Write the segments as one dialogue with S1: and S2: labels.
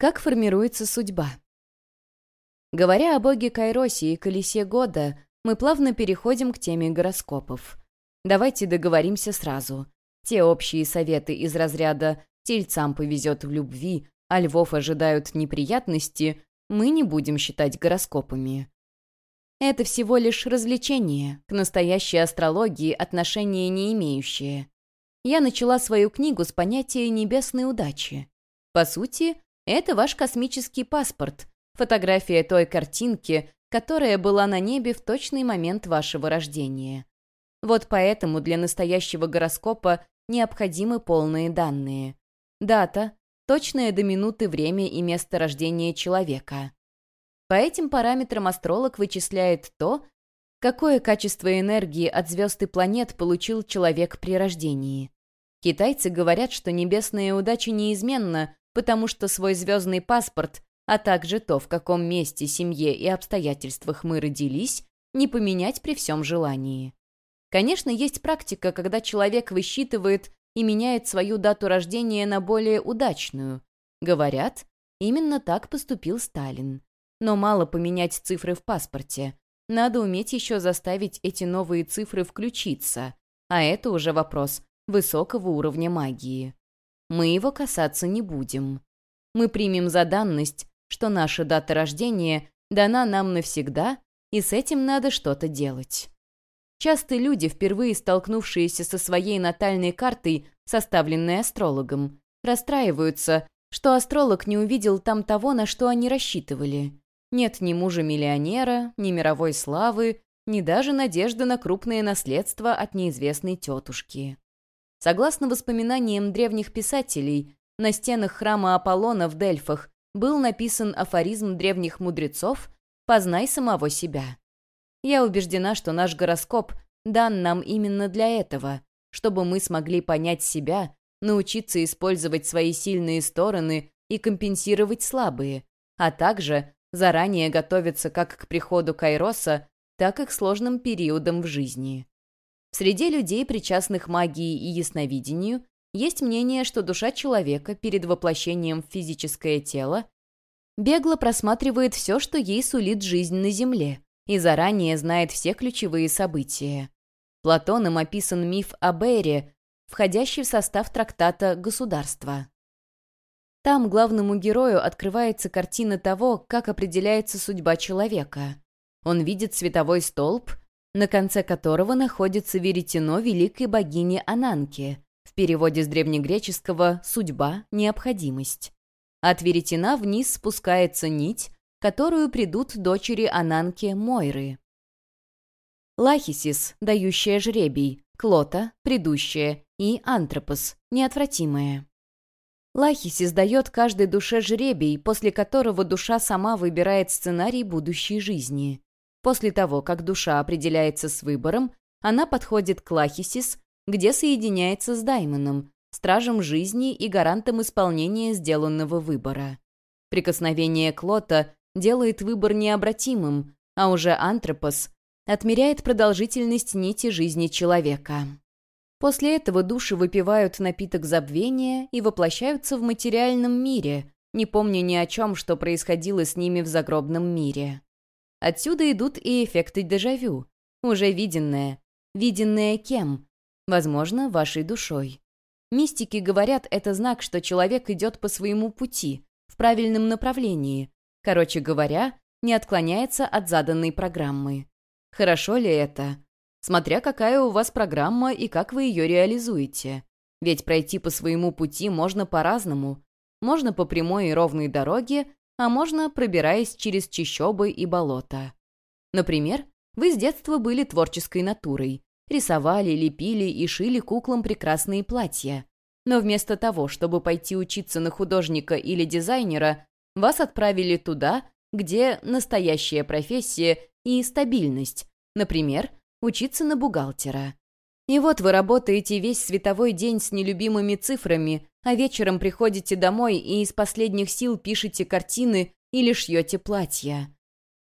S1: Как формируется судьба? Говоря о боге Кайросе и колесе года, мы плавно переходим к теме гороскопов. Давайте договоримся сразу. Те общие советы из разряда «тельцам повезет в любви», а львов ожидают неприятности, мы не будем считать гороскопами. Это всего лишь развлечение, к настоящей астрологии отношения не имеющее. Я начала свою книгу с понятия небесной удачи. По сути, это ваш космический паспорт, фотография той картинки, которая была на небе в точный момент вашего рождения. Вот поэтому для настоящего гороскопа необходимы полные данные. Дата, точное до минуты время и место рождения человека. По этим параметрам астролог вычисляет то, какое качество энергии от звезд и планет получил человек при рождении. Китайцы говорят, что небесная удача неизменна, потому что свой звездный паспорт, а также то, в каком месте, семье и обстоятельствах мы родились, не поменять при всем желании. Конечно, есть практика, когда человек высчитывает и меняет свою дату рождения на более удачную. Говорят, именно так поступил Сталин. Но мало поменять цифры в паспорте. Надо уметь еще заставить эти новые цифры включиться. А это уже вопрос высокого уровня магии мы его касаться не будем. Мы примем за данность, что наша дата рождения дана нам навсегда, и с этим надо что-то делать. Часто люди, впервые столкнувшиеся со своей натальной картой, составленной астрологом, расстраиваются, что астролог не увидел там того, на что они рассчитывали. Нет ни мужа-миллионера, ни мировой славы, ни даже надежды на крупное наследство от неизвестной тетушки. Согласно воспоминаниям древних писателей, на стенах храма Аполлона в Дельфах был написан афоризм древних мудрецов «Познай самого себя». Я убеждена, что наш гороскоп дан нам именно для этого, чтобы мы смогли понять себя, научиться использовать свои сильные стороны и компенсировать слабые, а также заранее готовиться как к приходу Кайроса, так и к сложным периодам в жизни. Среди людей, причастных магии и ясновидению, есть мнение, что душа человека перед воплощением в физическое тело бегло просматривает все, что ей сулит жизнь на Земле, и заранее знает все ключевые события. Платоном описан миф о Бере, входящий в состав трактата «Государство». Там главному герою открывается картина того, как определяется судьба человека. Он видит световой столб на конце которого находится веретено великой богини Ананки, в переводе с древнегреческого «судьба», «необходимость». От веретена вниз спускается нить, которую придут дочери Ананки Мойры. Лахисис, дающая жребий, Клота, предыдущая, и Антропос, неотвратимая. Лахисис дает каждой душе жребий, после которого душа сама выбирает сценарий будущей жизни. После того, как душа определяется с выбором, она подходит к Лахисис, где соединяется с Даймоном, стражем жизни и гарантом исполнения сделанного выбора. Прикосновение Клота делает выбор необратимым, а уже Антропос отмеряет продолжительность нити жизни человека. После этого души выпивают напиток забвения и воплощаются в материальном мире, не помня ни о чем, что происходило с ними в загробном мире. Отсюда идут и эффекты дежавю, уже виденное. Виденное кем? Возможно, вашей душой. Мистики говорят, это знак, что человек идет по своему пути, в правильном направлении. Короче говоря, не отклоняется от заданной программы. Хорошо ли это? Смотря какая у вас программа и как вы ее реализуете. Ведь пройти по своему пути можно по-разному. Можно по прямой и ровной дороге, а можно пробираясь через чащобы и болота. Например, вы с детства были творческой натурой, рисовали, лепили и шили куклам прекрасные платья. Но вместо того, чтобы пойти учиться на художника или дизайнера, вас отправили туда, где настоящая профессия и стабильность, например, учиться на бухгалтера. И вот вы работаете весь световой день с нелюбимыми цифрами, а вечером приходите домой и из последних сил пишете картины или шьете платья.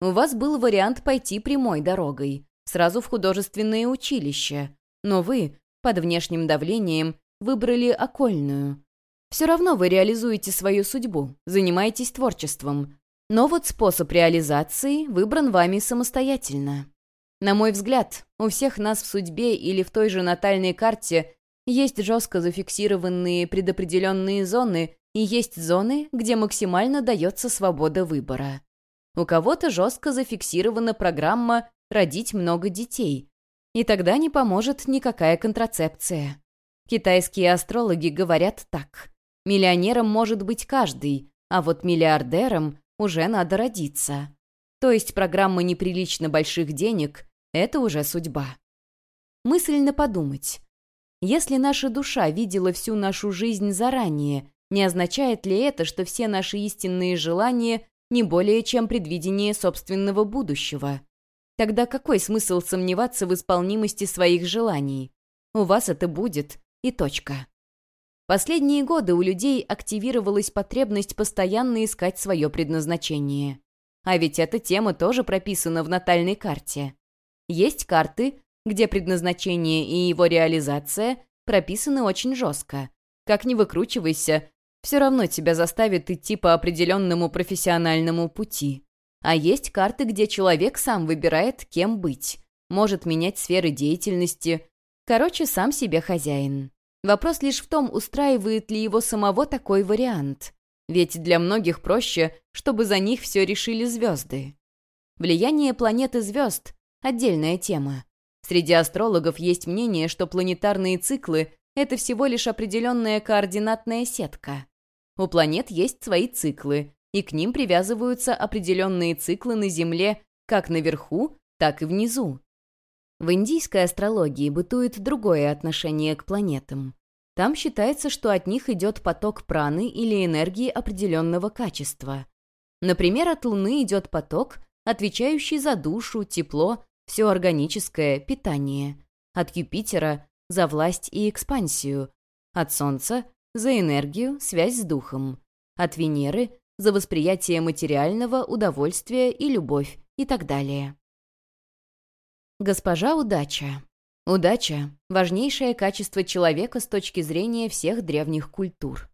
S1: У вас был вариант пойти прямой дорогой, сразу в художественное училище, но вы, под внешним давлением, выбрали окольную. Все равно вы реализуете свою судьбу, занимаетесь творчеством. Но вот способ реализации выбран вами самостоятельно. На мой взгляд, у всех нас в судьбе или в той же натальной карте есть жестко зафиксированные предопределенные зоны и есть зоны, где максимально дается свобода выбора. У кого-то жестко зафиксирована программа «родить много детей», и тогда не поможет никакая контрацепция. Китайские астрологи говорят так. Миллионером может быть каждый, а вот миллиардером уже надо родиться. То есть программа неприлично больших денег — это уже судьба. Мысленно подумать. Если наша душа видела всю нашу жизнь заранее, не означает ли это, что все наши истинные желания не более чем предвидение собственного будущего? Тогда какой смысл сомневаться в исполнимости своих желаний? У вас это будет, и точка. Последние годы у людей активировалась потребность постоянно искать свое предназначение. А ведь эта тема тоже прописана в натальной карте. Есть карты, где предназначение и его реализация прописаны очень жестко. Как ни выкручивайся, все равно тебя заставит идти по определенному профессиональному пути. А есть карты, где человек сам выбирает, кем быть. Может менять сферы деятельности. Короче, сам себе хозяин. Вопрос лишь в том, устраивает ли его самого такой вариант. Ведь для многих проще, чтобы за них все решили звезды. Влияние планеты звезд – отдельная тема. Среди астрологов есть мнение, что планетарные циклы – это всего лишь определенная координатная сетка. У планет есть свои циклы, и к ним привязываются определенные циклы на Земле как наверху, так и внизу. В индийской астрологии бытует другое отношение к планетам. Там считается, что от них идет поток праны или энергии определенного качества. Например, от Луны идет поток, отвечающий за душу, тепло, все органическое, питание. От Юпитера – за власть и экспансию. От Солнца – за энергию, связь с духом. От Венеры – за восприятие материального, удовольствия и любовь и так далее. Госпожа Удача. Удача – важнейшее качество человека с точки зрения всех древних культур.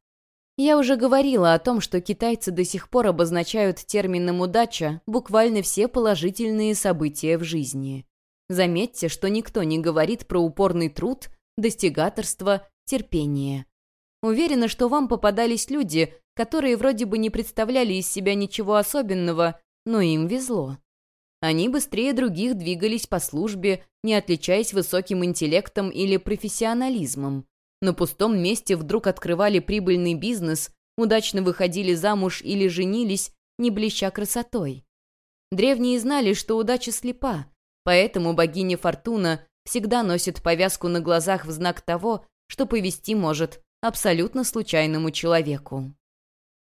S1: Я уже говорила о том, что китайцы до сих пор обозначают термином «удача» буквально все положительные события в жизни. Заметьте, что никто не говорит про упорный труд, достигаторство, терпение. Уверена, что вам попадались люди, которые вроде бы не представляли из себя ничего особенного, но им везло. Они быстрее других двигались по службе, не отличаясь высоким интеллектом или профессионализмом. На пустом месте вдруг открывали прибыльный бизнес, удачно выходили замуж или женились, не блеща красотой. Древние знали, что удача слепа, поэтому богиня Фортуна всегда носит повязку на глазах в знак того, что повести может абсолютно случайному человеку.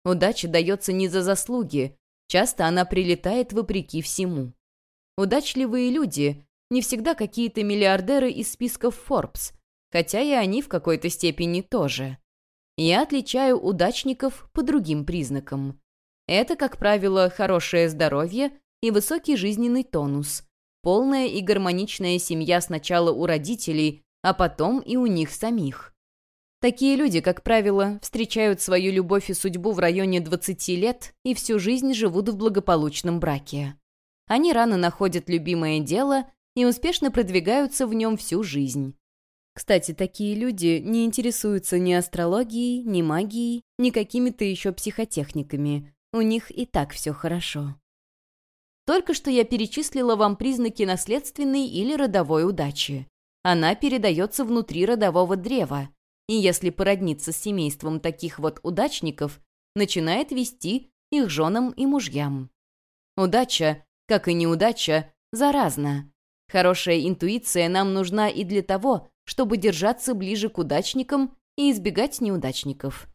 S1: Удача дается не за заслуги, часто она прилетает вопреки всему. Удачливые люди не всегда какие-то миллиардеры из списков Forbes, хотя и они в какой-то степени тоже. Я отличаю удачников по другим признакам. Это, как правило, хорошее здоровье и высокий жизненный тонус, полная и гармоничная семья сначала у родителей, а потом и у них самих. Такие люди, как правило, встречают свою любовь и судьбу в районе 20 лет и всю жизнь живут в благополучном браке. Они рано находят любимое дело и успешно продвигаются в нем всю жизнь. Кстати, такие люди не интересуются ни астрологией, ни магией, ни какими-то еще психотехниками. У них и так все хорошо. Только что я перечислила вам признаки наследственной или родовой удачи. Она передается внутри родового древа, и если породниться с семейством таких вот удачников, начинает вести их женам и мужьям. Удача как и неудача, заразна. Хорошая интуиция нам нужна и для того, чтобы держаться ближе к удачникам и избегать неудачников.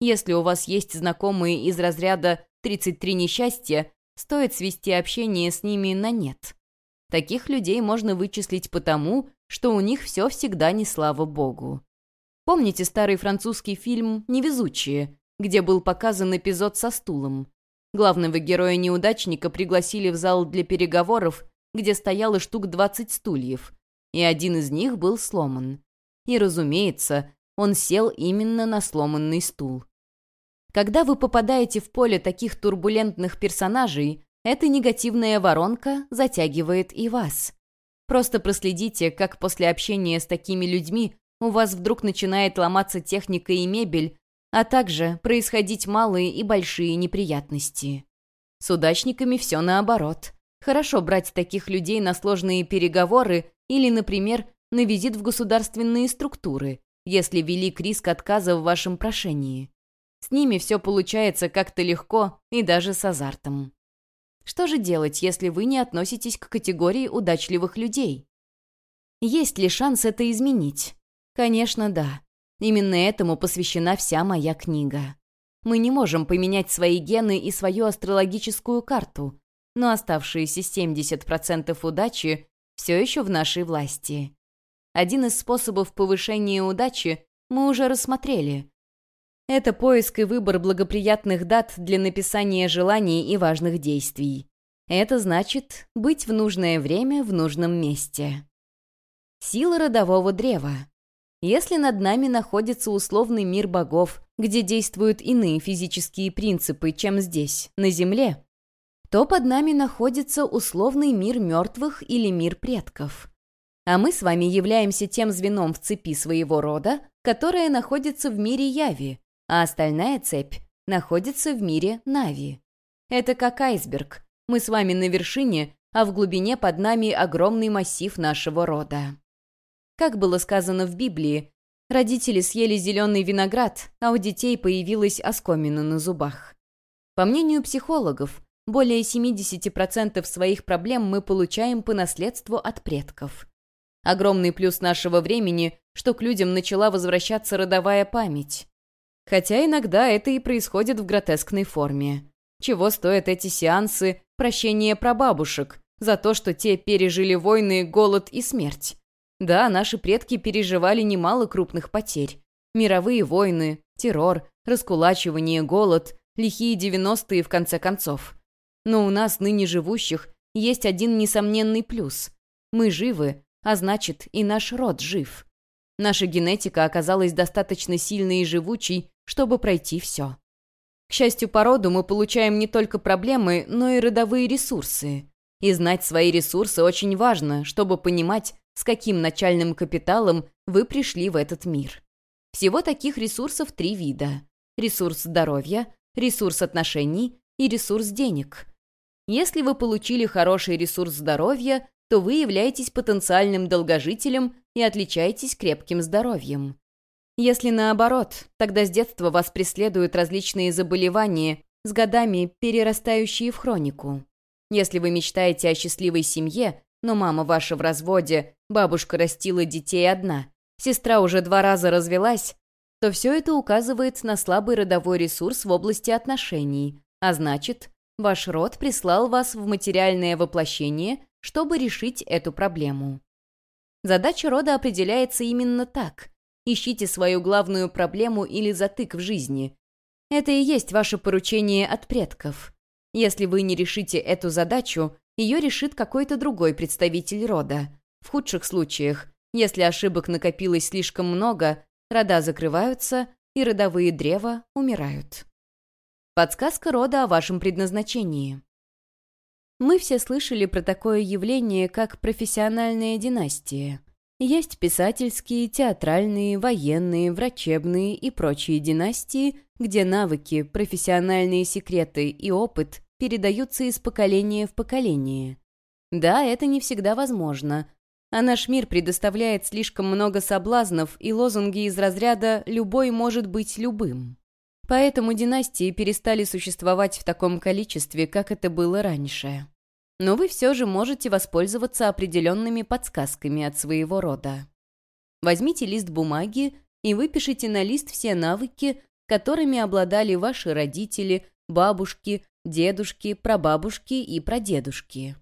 S1: Если у вас есть знакомые из разряда «33 несчастья», стоит свести общение с ними на нет. Таких людей можно вычислить потому, что у них все всегда не слава богу. Помните старый французский фильм «Невезучие», где был показан эпизод со стулом? Главного героя-неудачника пригласили в зал для переговоров, где стояло штук 20 стульев, и один из них был сломан. И, разумеется, он сел именно на сломанный стул. Когда вы попадаете в поле таких турбулентных персонажей, эта негативная воронка затягивает и вас. Просто проследите, как после общения с такими людьми у вас вдруг начинает ломаться техника и мебель, а также происходить малые и большие неприятности. С удачниками все наоборот. Хорошо брать таких людей на сложные переговоры или, например, на визит в государственные структуры, если велик риск отказа в вашем прошении. С ними все получается как-то легко и даже с азартом. Что же делать, если вы не относитесь к категории удачливых людей? Есть ли шанс это изменить? Конечно, да. Именно этому посвящена вся моя книга. Мы не можем поменять свои гены и свою астрологическую карту, но оставшиеся 70% удачи все еще в нашей власти. Один из способов повышения удачи мы уже рассмотрели. Это поиск и выбор благоприятных дат для написания желаний и важных действий. Это значит быть в нужное время в нужном месте. Сила родового древа. Если над нами находится условный мир богов, где действуют иные физические принципы, чем здесь, на Земле, то под нами находится условный мир мертвых или мир предков. А мы с вами являемся тем звеном в цепи своего рода, которое находится в мире Яви, а остальная цепь находится в мире Нави. Это как айсберг. Мы с вами на вершине, а в глубине под нами огромный массив нашего рода. Как было сказано в Библии, родители съели зеленый виноград, а у детей появилась оскомина на зубах. По мнению психологов, более 70% своих проблем мы получаем по наследству от предков. Огромный плюс нашего времени, что к людям начала возвращаться родовая память. Хотя иногда это и происходит в гротескной форме. Чего стоят эти сеансы прощения прабабушек за то, что те пережили войны, голод и смерть? Да, наши предки переживали немало крупных потерь. Мировые войны, террор, раскулачивание, голод, лихие девяностые в конце концов. Но у нас, ныне живущих, есть один несомненный плюс. Мы живы, а значит, и наш род жив. Наша генетика оказалась достаточно сильной и живучей, чтобы пройти все. К счастью, по роду мы получаем не только проблемы, но и родовые ресурсы. И знать свои ресурсы очень важно, чтобы понимать, с каким начальным капиталом вы пришли в этот мир. Всего таких ресурсов три вида. Ресурс здоровья, ресурс отношений и ресурс денег. Если вы получили хороший ресурс здоровья, то вы являетесь потенциальным долгожителем и отличаетесь крепким здоровьем. Если наоборот, тогда с детства вас преследуют различные заболевания, с годами перерастающие в хронику. Если вы мечтаете о счастливой семье, но мама ваша в разводе, бабушка растила детей одна, сестра уже два раза развелась, то все это указывает на слабый родовой ресурс в области отношений, а значит, ваш род прислал вас в материальное воплощение, чтобы решить эту проблему. Задача рода определяется именно так. Ищите свою главную проблему или затык в жизни. Это и есть ваше поручение от предков. Если вы не решите эту задачу, ее решит какой-то другой представитель рода. В худших случаях, если ошибок накопилось слишком много, рода закрываются, и родовые древа умирают. Подсказка рода о вашем предназначении. Мы все слышали про такое явление, как профессиональная династия. Есть писательские, театральные, военные, врачебные и прочие династии, где навыки, профессиональные секреты и опыт передаются из поколения в поколение. Да, это не всегда возможно, а наш мир предоставляет слишком много соблазнов и лозунги из разряда «любой может быть любым». Поэтому династии перестали существовать в таком количестве, как это было раньше. Но вы все же можете воспользоваться определенными подсказками от своего рода. Возьмите лист бумаги и выпишите на лист все навыки, которыми обладали ваши родители, бабушки, дедушки, прабабушки и прадедушки.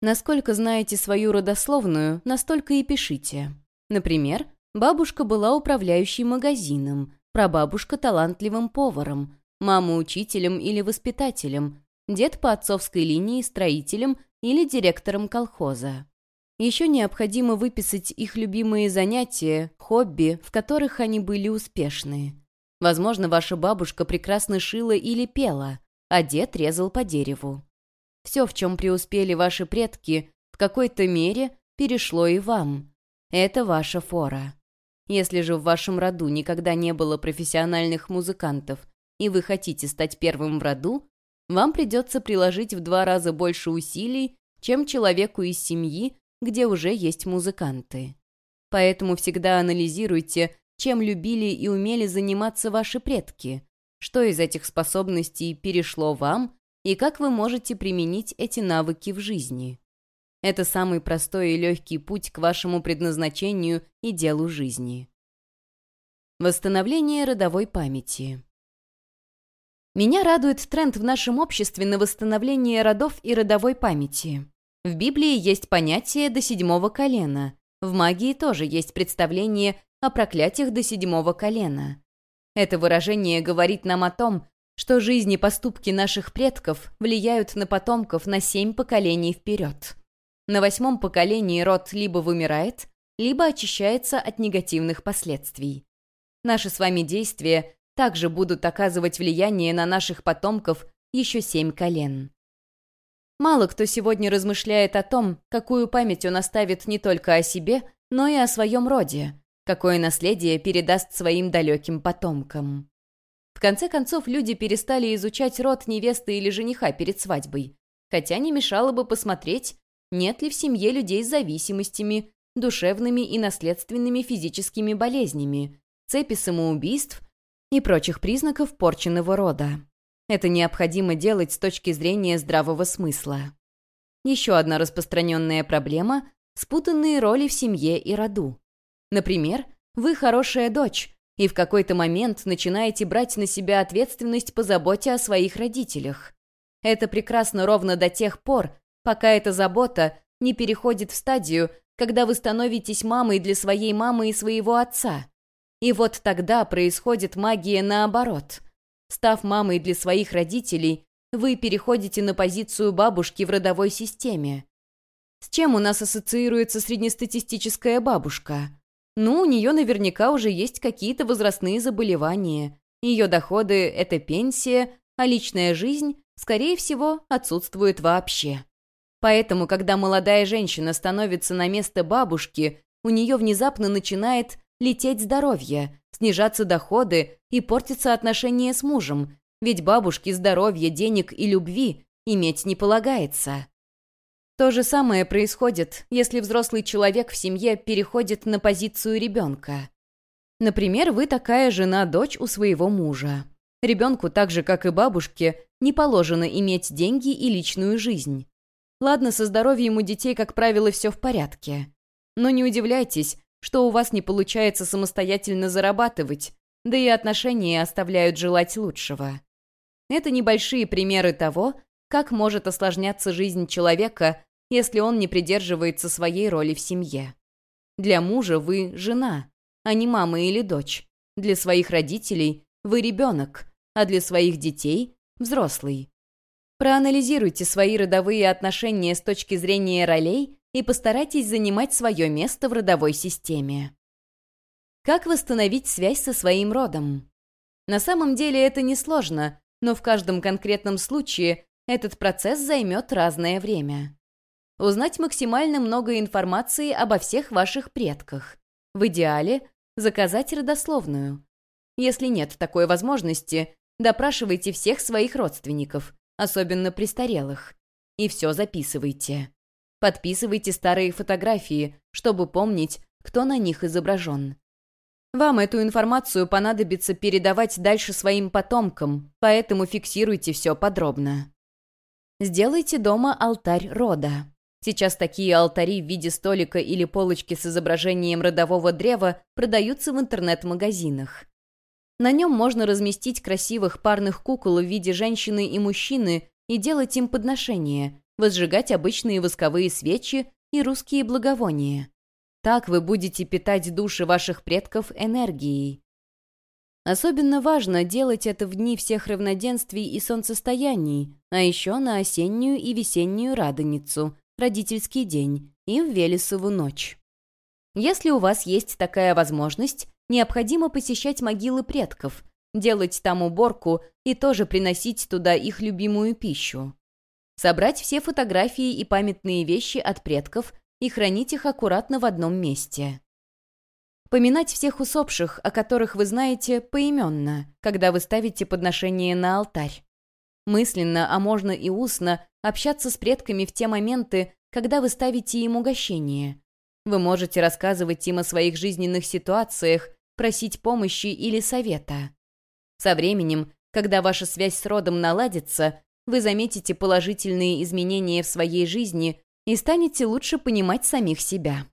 S1: Насколько знаете свою родословную, настолько и пишите. Например, бабушка была управляющей магазином, прабабушка талантливым поваром, мама учителем или воспитателем, дед по отцовской линии строителем или директором колхоза. Еще необходимо выписать их любимые занятия, хобби, в которых они были успешны. Возможно, ваша бабушка прекрасно шила или пела, а дед резал по дереву. Все, в чем преуспели ваши предки, в какой-то мере перешло и вам. Это ваша фора. Если же в вашем роду никогда не было профессиональных музыкантов, и вы хотите стать первым в роду, вам придется приложить в два раза больше усилий, чем человеку из семьи, где уже есть музыканты. Поэтому всегда анализируйте, чем любили и умели заниматься ваши предки, что из этих способностей перешло вам и как вы можете применить эти навыки в жизни. Это самый простой и легкий путь к вашему предназначению и делу жизни. Восстановление родовой памяти. Меня радует тренд в нашем обществе на восстановление родов и родовой памяти. В Библии есть понятие «до седьмого колена». В магии тоже есть представление о проклятиях до седьмого колена. Это выражение говорит нам о том, что жизнь и поступки наших предков влияют на потомков на семь поколений вперед. На восьмом поколении род либо вымирает, либо очищается от негативных последствий. Наши с вами действия также будут оказывать влияние на наших потомков еще семь колен. Мало кто сегодня размышляет о том, какую память он оставит не только о себе, но и о своем роде, какое наследие передаст своим далеким потомкам. В конце концов, люди перестали изучать род невесты или жениха перед свадьбой, хотя не мешало бы посмотреть, нет ли в семье людей с зависимостями, душевными и наследственными физическими болезнями, цепи самоубийств и прочих признаков порченного рода. Это необходимо делать с точки зрения здравого смысла. Еще одна распространенная проблема – спутанные роли в семье и роду. Например, вы хорошая дочь, и в какой-то момент начинаете брать на себя ответственность по заботе о своих родителях. Это прекрасно ровно до тех пор, пока эта забота не переходит в стадию, когда вы становитесь мамой для своей мамы и своего отца. И вот тогда происходит магия наоборот. Став мамой для своих родителей, вы переходите на позицию бабушки в родовой системе. С чем у нас ассоциируется среднестатистическая бабушка? Ну, у нее наверняка уже есть какие-то возрастные заболевания. Ее доходы – это пенсия, а личная жизнь, скорее всего, отсутствует вообще. Поэтому, когда молодая женщина становится на место бабушки, у нее внезапно начинает лететь здоровье, снижаться доходы и портиться отношения с мужем, ведь бабушке здоровья, денег и любви иметь не полагается. То же самое происходит, если взрослый человек в семье переходит на позицию ребенка. Например, вы такая жена-дочь у своего мужа. Ребенку, так же как и бабушке, не положено иметь деньги и личную жизнь. Ладно, со здоровьем у детей, как правило, все в порядке. Но не удивляйтесь, что у вас не получается самостоятельно зарабатывать, да и отношения оставляют желать лучшего. Это небольшие примеры того, как может осложняться жизнь человека, если он не придерживается своей роли в семье. Для мужа вы – жена, а не мама или дочь. Для своих родителей вы – ребенок, а для своих детей – взрослый. Проанализируйте свои родовые отношения с точки зрения ролей и постарайтесь занимать свое место в родовой системе. Как восстановить связь со своим родом? На самом деле это несложно, но в каждом конкретном случае этот процесс займет разное время. Узнать максимально много информации обо всех ваших предках. В идеале заказать родословную. Если нет такой возможности, допрашивайте всех своих родственников, особенно престарелых. И все записывайте. Подписывайте старые фотографии, чтобы помнить, кто на них изображен. Вам эту информацию понадобится передавать дальше своим потомкам, поэтому фиксируйте все подробно. Сделайте дома алтарь рода. Сейчас такие алтари в виде столика или полочки с изображением родового древа продаются в интернет-магазинах. На нем можно разместить красивых парных кукол в виде женщины и мужчины и делать им подношения, возжигать обычные восковые свечи и русские благовония. Так вы будете питать души ваших предков энергией. Особенно важно делать это в дни всех равноденствий и солнцестояний, а еще на осеннюю и весеннюю радоницу, родительский день, и в Велесову ночь. Если у вас есть такая возможность, необходимо посещать могилы предков, делать там уборку и тоже приносить туда их любимую пищу. Собрать все фотографии и памятные вещи от предков и хранить их аккуратно в одном месте. Поминать всех усопших, о которых вы знаете, поименно, когда вы ставите подношение на алтарь. Мысленно, а можно и устно, общаться с предками в те моменты, когда вы ставите им угощение. Вы можете рассказывать им о своих жизненных ситуациях, просить помощи или совета. Со временем, когда ваша связь с родом наладится, вы заметите положительные изменения в своей жизни и станете лучше понимать самих себя.